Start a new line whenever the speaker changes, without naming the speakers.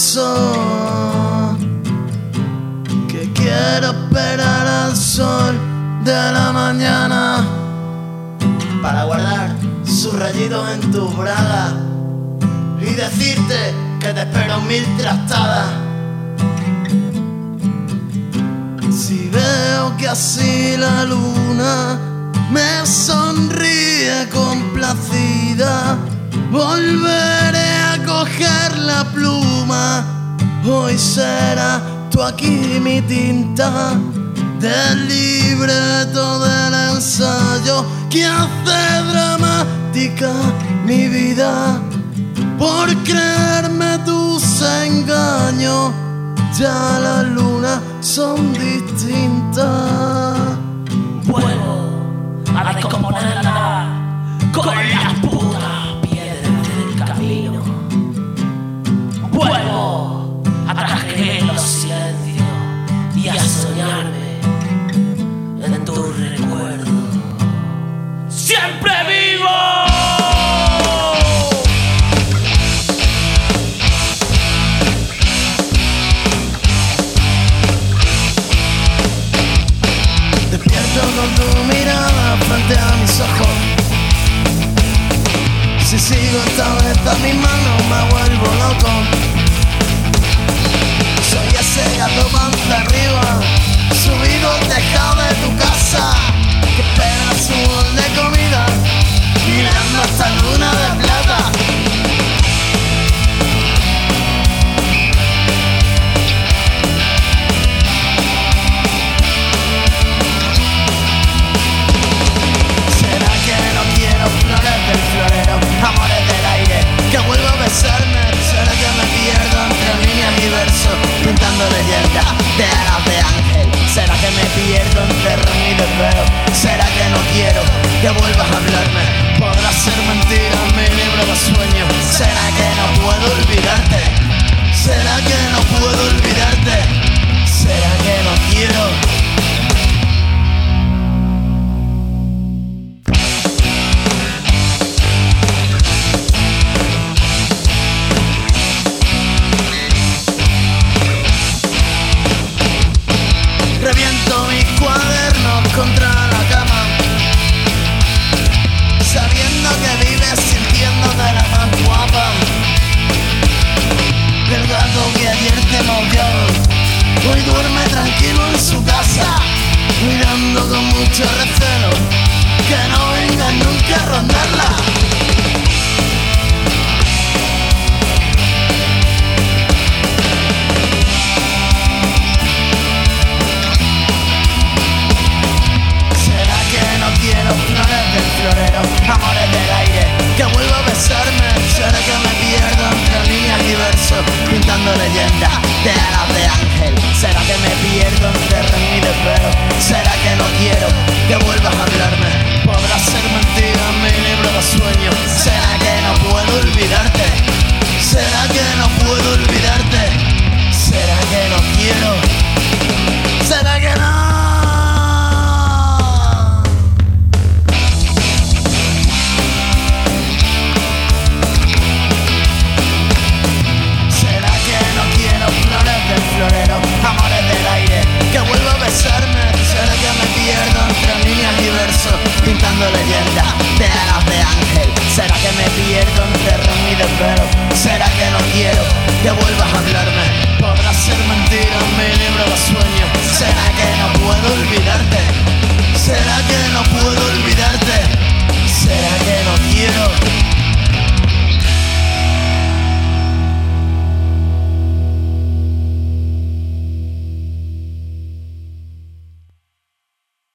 pienso que quiero esperar al sol de la mañana para guardar su rayito en tu braga y decirte que te espero mil trastadas. Si veo que así la luna me sonríe complacida, volveré a coger la pluma. Hoy será tú aquí mi tinta del libreto del ensayo que hace dramática mi vida por creerme tus engaños. Ya las lunas son distintas.
¡Siempre vivo!
Despierto con tu mirada frente a mis ojos. Si sigo esta vez a mi mano me vuelvo loco. Soy ese gato panza arriba, desvelo? ¿Será que no quiero que vuelvas a hablarme? Podrá ser mentira mi libro de sueños. ¿Será que no puedo olvidarte? ¿Será que no puedo olvidarte? Contra la cama. Sabiendo que vives sintiéndote la más guapa. El gato que ayer te movió. Hoy duerme tranquilo en su casa Mirando con mucho recelo. Que no